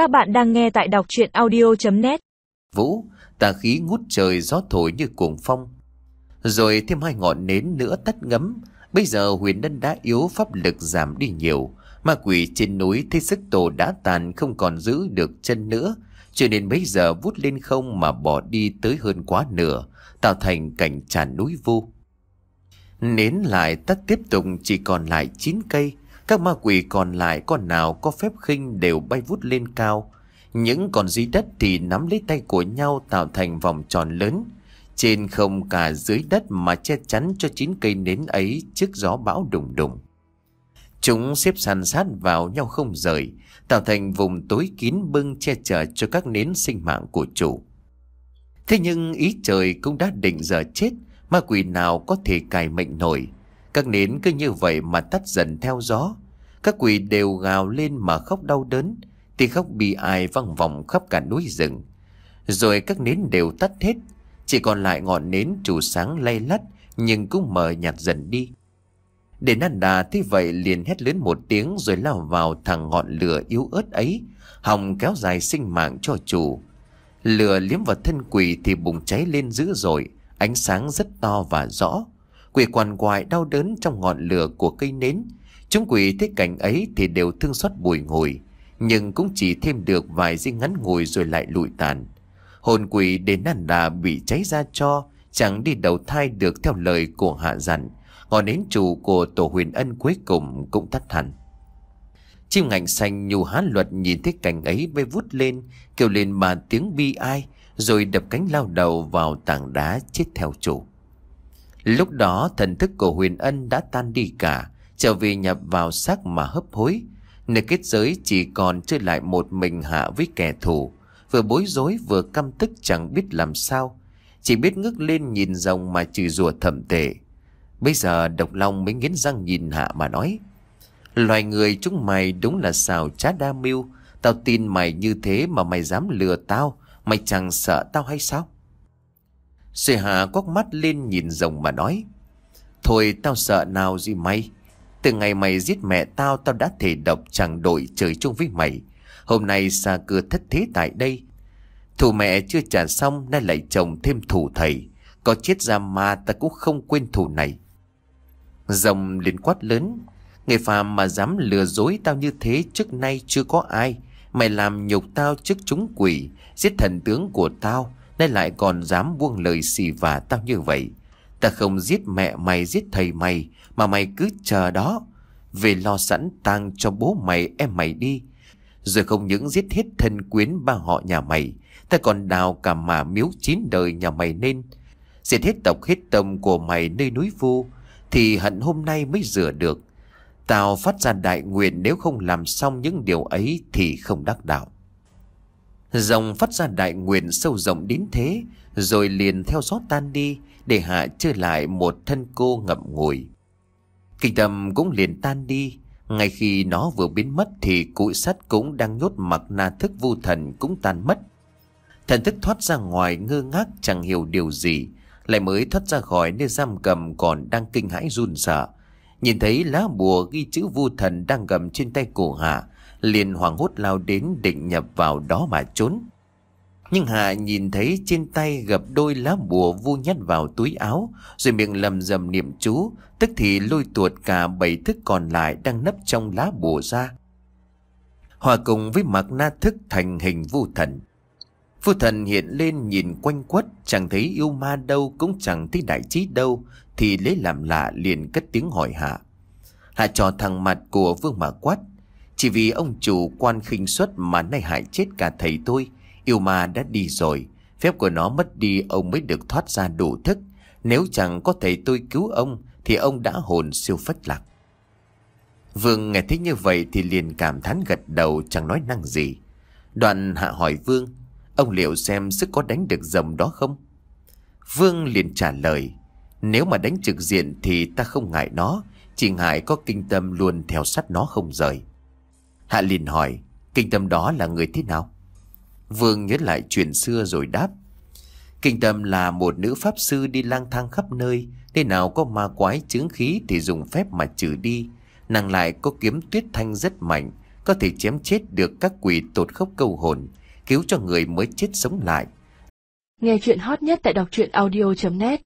Các bạn đang nghe tại đọc chuyện audio.net Vũ, tà khí ngút trời gió thổi như cuồng phong. Rồi thêm hai ngọn nến nữa tắt ngấm. Bây giờ huyền đân đã yếu pháp lực giảm đi nhiều. Ma quỷ trên núi thấy sức tổ đã tàn không còn giữ được chân nữa. Cho nên bây giờ vút lên không mà bỏ đi tới hơn quá nửa, tạo thành cảnh tràn núi vu. Nến lại tắt tiếp tục chỉ còn lại 9 cây. Các ma quỷ còn lại con nào có phép khinh đều bay vút lên cao. Những con dưới đất thì nắm lấy tay của nhau tạo thành vòng tròn lớn. Trên không cả dưới đất mà che chắn cho chín cây nến ấy trước gió bão đùng đùng. Chúng xếp sàn sát vào nhau không rời, tạo thành vùng tối kín bưng che chở cho các nến sinh mạng của chủ. Thế nhưng ý trời cũng đã định giờ chết, ma quỷ nào có thể cài mệnh nổi. Các nến cứ như vậy mà tắt dần theo gió. Các quỷ đều gào lên mà khóc đau đớn, thì khóc bi ai văng vòng khắp cả núi rừng. Rồi các nến đều tắt hết, chỉ còn lại ngọn nến chủ sáng lay lắt nhưng cũng mờ nhạt dần đi. Để năn đà thế vậy liền hét lớn một tiếng rồi lao vào thằng ngọn lửa yếu ớt ấy, hòng kéo dài sinh mạng cho chủ. Lửa liếm vào thân quỷ thì bùng cháy lên dữ dội, ánh sáng rất to và rõ. Quỷ quằn quại đau đớn trong ngọn lửa của cây nến. Chúng quỷ thấy cảnh ấy thì đều thương xót bùi ngùi, nhưng cũng chỉ thêm được vài giây ngắn ngồi rồi lại lụi tàn. Hồn quỷ đến nàn đà bị cháy ra cho, chẳng đi đầu thai được theo lời của hạ dặn. Ngọn nến chủ của tổ huyền ân cuối cùng cũng tắt hẳn. Chim ngạnh xanh nhù há luật nhìn thấy cảnh ấy bê vút lên, kêu lên mà tiếng bi ai, rồi đập cánh lao đầu vào tảng đá chết theo chủ. Lúc đó thần thức của huyền ân đã tan đi cả, trở về nhập vào xác mà hấp hối. Nơi kết giới chỉ còn chơi lại một mình hạ với kẻ thù, vừa bối rối vừa căm tức chẳng biết làm sao. Chỉ biết ngước lên nhìn rồng mà chửi rủa thầm tệ. Bây giờ độc long mới nghiến răng nhìn hạ mà nói. Loài người chúng mày đúng là xào trá đa mưu. Tao tin mày như thế mà mày dám lừa tao. Mày chẳng sợ tao hay sao? Xuê hạ quắc mắt lên nhìn rồng mà nói. Thôi tao sợ nào gì mày. Từ ngày mày giết mẹ tao tao đã thể độc chẳng đổi trời chung với mày. Hôm nay xa cửa thất thế tại đây. thù mẹ chưa trả xong nay lại chồng thêm thù thầy. Có chết ra ma ta cũng không quên thù này. Rồng liền quát lớn. Người phàm mà dám lừa dối tao như thế trước nay chưa có ai. Mày làm nhục tao trước chúng quỷ, giết thần tướng của tao, nay lại còn dám buông lời xì vả tao như vậy. Ta không giết mẹ mày giết thầy mày, mà mày cứ chờ đó. Về lo sẵn tang cho bố mày em mày đi. Rồi không những giết hết thân quyến ba họ nhà mày, ta còn đào cả mà miếu chín đời nhà mày nên. Giết hết tộc hết tâm của mày nơi núi vu, thì hận hôm nay mới rửa được. Tao phát ra đại nguyện nếu không làm xong những điều ấy thì không đắc đạo. Dòng phát ra đại nguyện sâu rộng đến thế, rồi liền theo gió tan đi, để hạ trở lại một thân cô ngậm ngùi. Kinh tâm cũng liền tan đi, ngay khi nó vừa biến mất thì cụi sắt cũng đang nhốt mặc na thức vu thần cũng tan mất. Thần thức thoát ra ngoài ngơ ngác chẳng hiểu điều gì, lại mới thoát ra khỏi nơi giam cầm còn đang kinh hãi run sợ. Nhìn thấy lá bùa ghi chữ vu thần đang gầm trên tay cổ Hạ, liền hoảng hốt lao đến định nhập vào đó mà trốn. Nhưng Hạ nhìn thấy trên tay gập đôi lá bùa vu nhét vào túi áo, rồi miệng lầm rầm niệm chú, tức thì lôi tuột cả bảy thức còn lại đang nấp trong lá bùa ra. Hòa cùng với mặt na thức thành hình vu thần. Vu thần hiện lên nhìn quanh quất, chẳng thấy yêu ma đâu cũng chẳng thấy đại trí đâu, thì lấy làm lạ liền cất tiếng hỏi Hạ. Hạ trò thằng mặt của vương mà quát, chỉ vì ông chủ quan khinh suất mà nay hại chết cả thầy tôi, yêu ma đã đi rồi, phép của nó mất đi ông mới được thoát ra đủ thức. Nếu chẳng có thể tôi cứu ông thì ông đã hồn siêu phất lạc. Vương nghe thấy như vậy thì liền cảm thán gật đầu chẳng nói năng gì. Đoạn hạ hỏi Vương, ông liệu xem sức có đánh được rồng đó không? Vương liền trả lời, nếu mà đánh trực diện thì ta không ngại nó, chỉ ngại có kinh tâm luôn theo sát nó không rời. Hạ liền hỏi, kinh tâm đó là người thế nào? Vương nhớ lại chuyện xưa rồi đáp. Kinh tâm là một nữ pháp sư đi lang thang khắp nơi, nơi nào có ma quái chứng khí thì dùng phép mà trừ đi. Nàng lại có kiếm tuyết thanh rất mạnh, có thể chém chết được các quỷ tột khốc câu hồn, cứu cho người mới chết sống lại. Nghe chuyện hot nhất tại đọc truyện audio.net